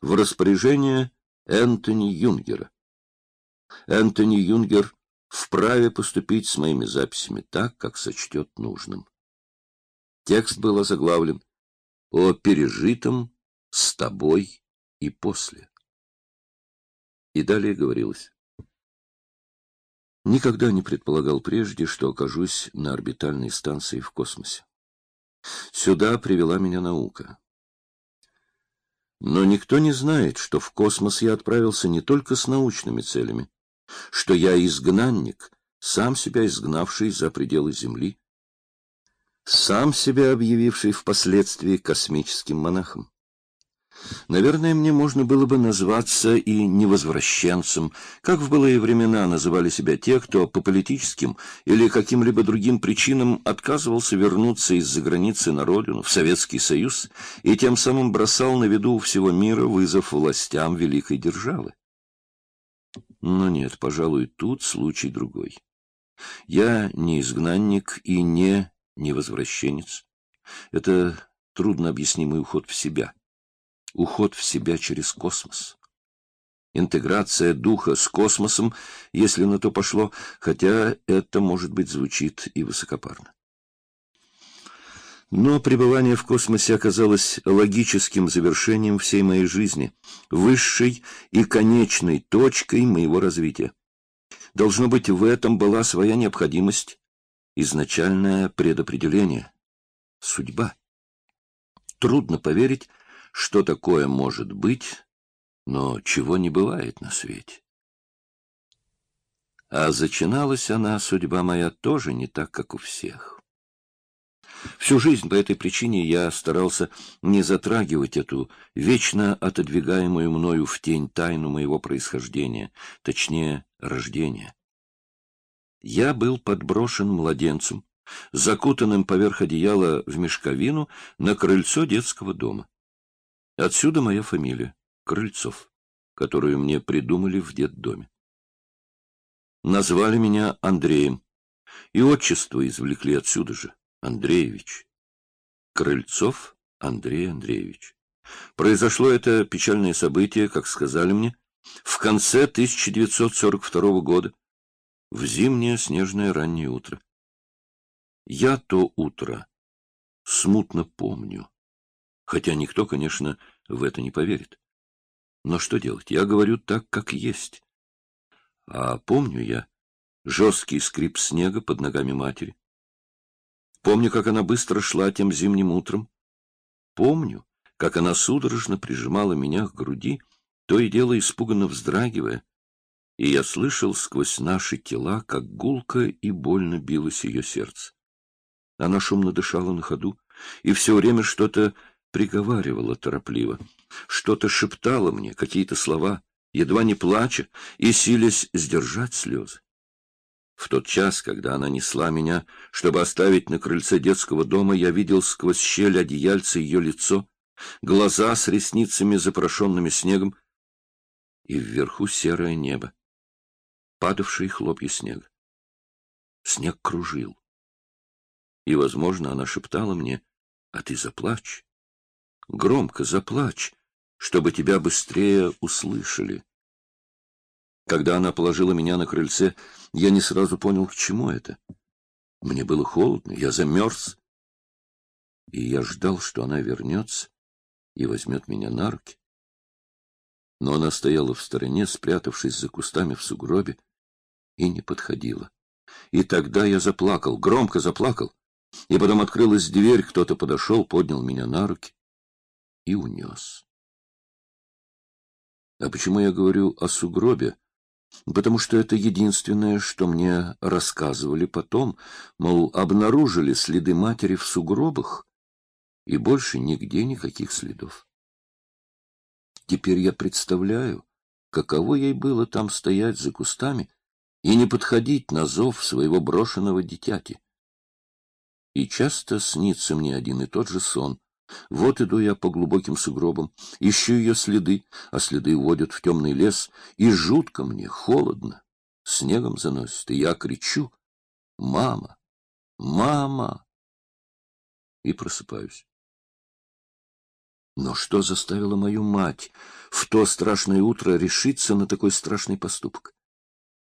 в распоряжение Энтони Юнгера. Энтони Юнгер вправе поступить с моими записями так, как сочтет нужным. Текст был озаглавлен «О пережитом с тобой и после». И далее говорилось. Никогда не предполагал прежде, что окажусь на орбитальной станции в космосе. Сюда привела меня наука. Но никто не знает, что в космос я отправился не только с научными целями, что я изгнанник, сам себя изгнавший за пределы Земли, сам себя объявивший впоследствии космическим монахом. Наверное, мне можно было бы назваться и невозвращенцем, как в былые времена называли себя те, кто по политическим или каким-либо другим причинам отказывался вернуться из-за границы на родину, в Советский Союз, и тем самым бросал на виду всего мира вызов властям великой державы. Но нет, пожалуй, тут случай другой. Я не изгнанник и не невозвращенец. Это трудно объяснимый уход в себя уход в себя через космос. Интеграция духа с космосом, если на то пошло, хотя это, может быть, звучит и высокопарно. Но пребывание в космосе оказалось логическим завершением всей моей жизни, высшей и конечной точкой моего развития. Должно быть, в этом была своя необходимость, изначальное предопределение, судьба. Трудно поверить, что такое может быть, но чего не бывает на свете. А зачиналась она, судьба моя, тоже не так, как у всех. Всю жизнь по этой причине я старался не затрагивать эту вечно отодвигаемую мною в тень тайну моего происхождения, точнее, рождения. Я был подброшен младенцем, закутанным поверх одеяла в мешковину на крыльцо детского дома. Отсюда моя фамилия — Крыльцов, которую мне придумали в детдоме. Назвали меня Андреем, и отчество извлекли отсюда же — Андреевич. Крыльцов Андрей Андреевич. Произошло это печальное событие, как сказали мне, в конце 1942 года, в зимнее снежное раннее утро. Я то утро смутно помню хотя никто, конечно, в это не поверит. Но что делать? Я говорю так, как есть. А помню я жесткий скрип снега под ногами матери. Помню, как она быстро шла тем зимним утром. Помню, как она судорожно прижимала меня к груди, то и дело испуганно вздрагивая, и я слышал сквозь наши тела, как гулко и больно билось ее сердце. Она шумно дышала на ходу и все время что-то приговаривала торопливо, что-то шептала мне, какие-то слова, едва не плача и силясь сдержать слезы. В тот час, когда она несла меня, чтобы оставить на крыльце детского дома, я видел сквозь щель одеяльца ее лицо, глаза с ресницами, запорошенными снегом, и вверху серое небо, падавшие хлопья снега. Снег кружил. И, возможно, она шептала мне, «А ты заплачь, Громко заплачь, чтобы тебя быстрее услышали. Когда она положила меня на крыльце, я не сразу понял, к чему это. Мне было холодно, я замерз. И я ждал, что она вернется и возьмет меня на руки. Но она стояла в стороне, спрятавшись за кустами в сугробе, и не подходила. И тогда я заплакал, громко заплакал. И потом открылась дверь, кто-то подошел, поднял меня на руки и унес. А почему я говорю о сугробе? Потому что это единственное, что мне рассказывали потом, мол, обнаружили следы матери в сугробах, и больше нигде никаких следов. Теперь я представляю, каково ей было там стоять за кустами и не подходить на зов своего брошенного дитяти. И часто снится мне один и тот же сон — вот иду я по глубоким сугробам, ищу ее следы, а следы водят в темный лес, и жутко мне, холодно. Снегом заносит, и я кричу «Мама! Мама!» и просыпаюсь. Но что заставило мою мать в то страшное утро решиться на такой страшный поступок?